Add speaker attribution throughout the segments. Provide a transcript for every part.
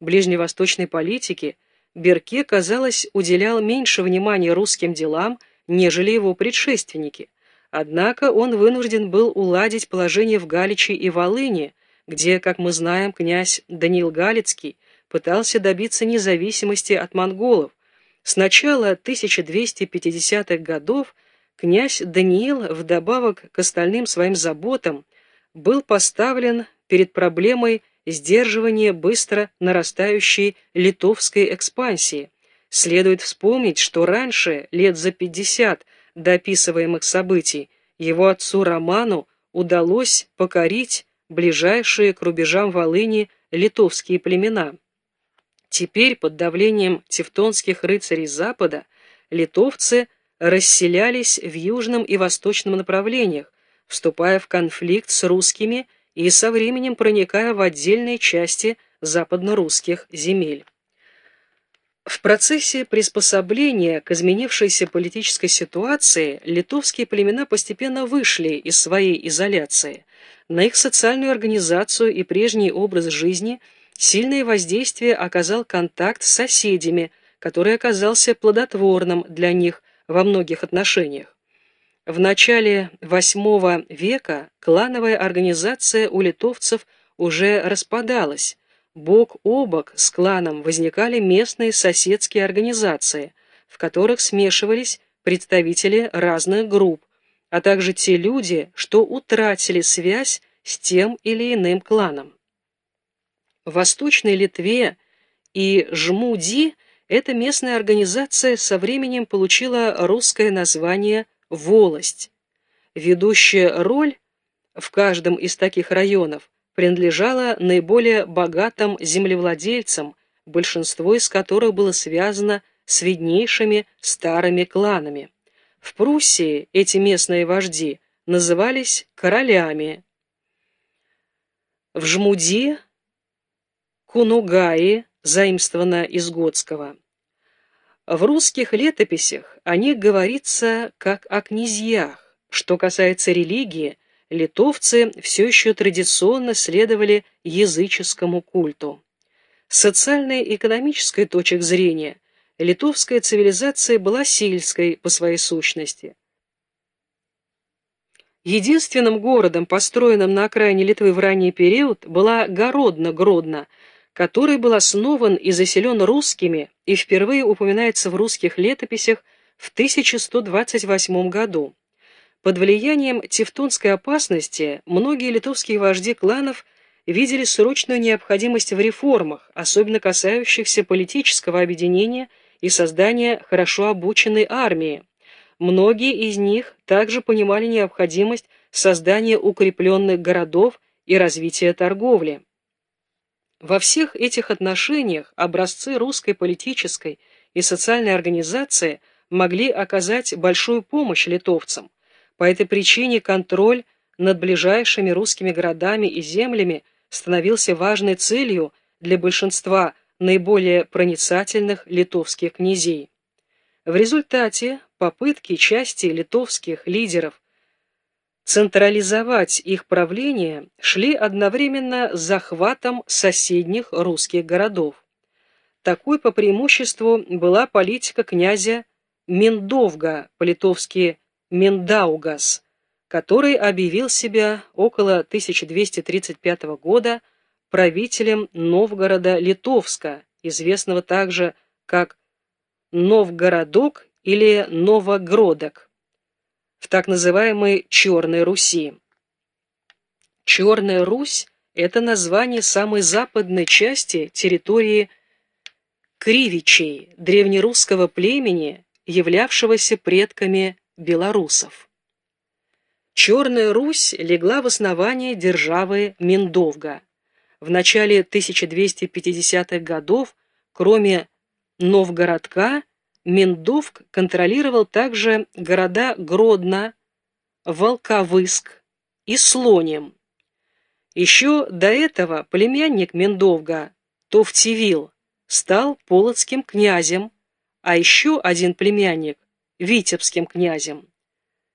Speaker 1: ближневосточной политики Берке, казалось, уделял меньше внимания русским делам, нежели его предшественники. Однако он вынужден был уладить положение в Галичи и Волыни, где, как мы знаем, князь Даниил Галицкий пытался добиться независимости от монголов. С начала 1250-х годов князь Даниил, вдобавок к остальным своим заботам, был поставлен перед проблемой сдерживания быстро нарастающей литовской экспансии. Следует вспомнить, что раньше, лет за 50 до описываемых событий, его отцу Роману удалось покорить ближайшие к рубежам Волыни литовские племена. Теперь под давлением тевтонских рыцарей Запада литовцы расселялись в южном и восточном направлениях, вступая в конфликт с русскими и со временем проникая в отдельные части западно-русских земель. В процессе приспособления к изменившейся политической ситуации литовские племена постепенно вышли из своей изоляции. На их социальную организацию и прежний образ жизни сильное воздействие оказал контакт с соседями, который оказался плодотворным для них во многих отношениях. В начале VIII века клановая организация у литовцев уже распадалась. Бок о бок с кланом возникали местные соседские организации, в которых смешивались представители разных групп, а также те люди, что утратили связь с тем или иным кланом. В Восточной Литве и Жмуди эта местная организация со временем получила русское название волость. Ведущая роль в каждом из таких районов принадлежала наиболее богатым землевладельцам, большинство из которых было связано с виднейшими старыми кланами. В Пруссии эти местные вожди назывались королями. В Жмуди – Кунугаи, заимствовано из Готского. В русских летописях о них говорится как о князьях. Что касается религии, литовцы все еще традиционно следовали языческому культу. С социальной и экономической точек зрения литовская цивилизация была сельской по своей сущности. Единственным городом, построенным на окраине Литвы в ранний период, была Городна-Гродно – который был основан и заселен русскими и впервые упоминается в русских летописях в 1128 году. Под влиянием тевтонской опасности многие литовские вожди кланов видели срочную необходимость в реформах, особенно касающихся политического объединения и создания хорошо обученной армии. Многие из них также понимали необходимость создания укрепленных городов и развития торговли. Во всех этих отношениях образцы русской политической и социальной организации могли оказать большую помощь литовцам. По этой причине контроль над ближайшими русскими городами и землями становился важной целью для большинства наиболее проницательных литовских князей. В результате попытки части литовских лидеров централизовать их правление шли одновременно с захватом соседних русских городов. Такой по преимуществу была политика князя Мендовга, по-литовски Мендаугас, который объявил себя около 1235 года правителем Новгорода Литовска, известного также как Новгородок или Новогродок в так называемой Черной Руси. Черная Русь – это название самой западной части территории Кривичей, древнерусского племени, являвшегося предками белорусов. Черная Русь легла в основание державы Миндовга. В начале 1250-х годов, кроме Новгородка, Миндовк контролировал также города Гродно, Волковыск и Слоним. Еще до этого племянник Миндовга, Товтивил, стал полоцким князем, а еще один племянник – витебским князем.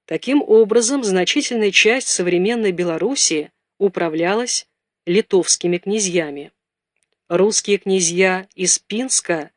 Speaker 1: Таким образом, значительная часть современной Белоруссии управлялась литовскими князьями. Русские князья из Пинска